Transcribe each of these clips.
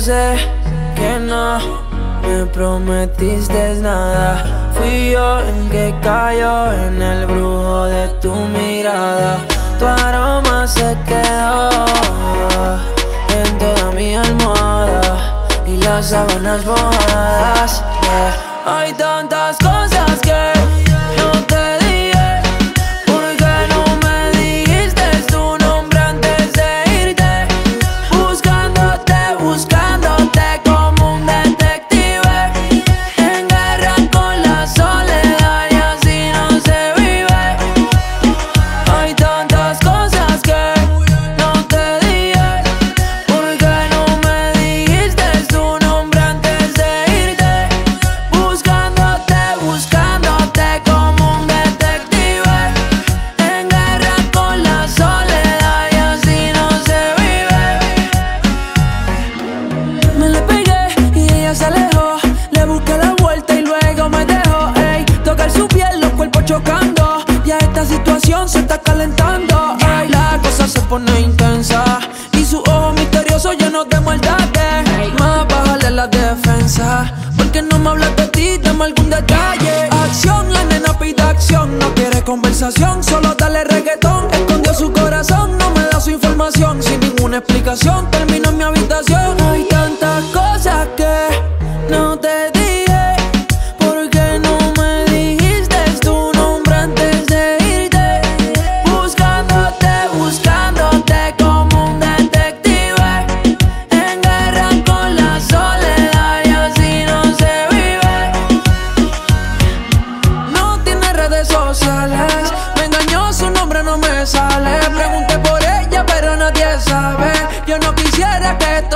sé que no me prometiste nada. Fui yo el que cayó en el brujo de tu mirada. Tu aroma se quedó en toda mi almohada y las sábanas mojadas. Hay tantas se está calentando. Ey, la cosa se pone intensa. Y su ojo misterioso lleno de maldad. Más bajarle la defensa. Porque no me hablas de ti, dame algún detalle. Acción, la nena pide acción. No quiere conversación, solo dale reggaetón. Escondió su corazón, no me da su información. Sin ninguna explicación, termino en mi habitación. Hay tantas cosas que no te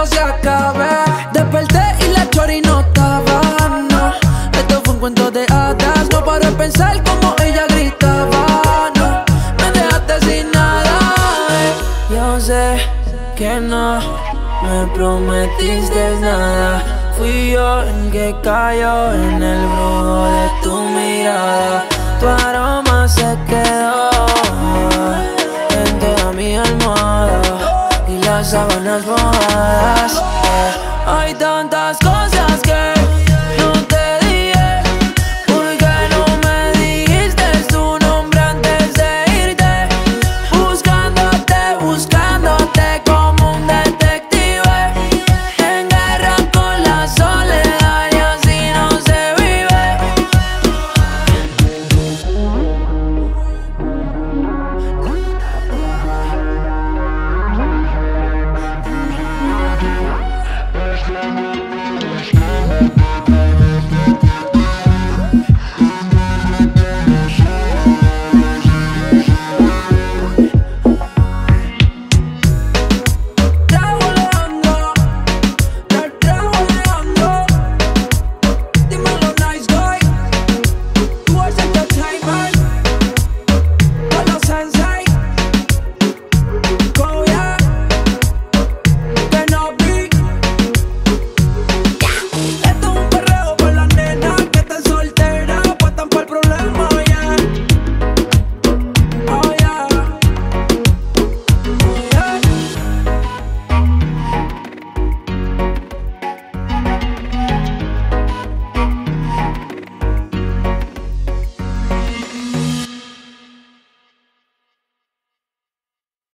se acabe. Desperté y la chori no estaba. No, esto fue un cuento de hadas. No paro de pensar como ella gritaba. No, me dejaste sin nada. Yo sé que no me prometiste nada. Fui yo el que cayó en el brujo de tu mirada. Tu aroma se quedó en toda mi almohada y las sábanas mojadas tantas cosas.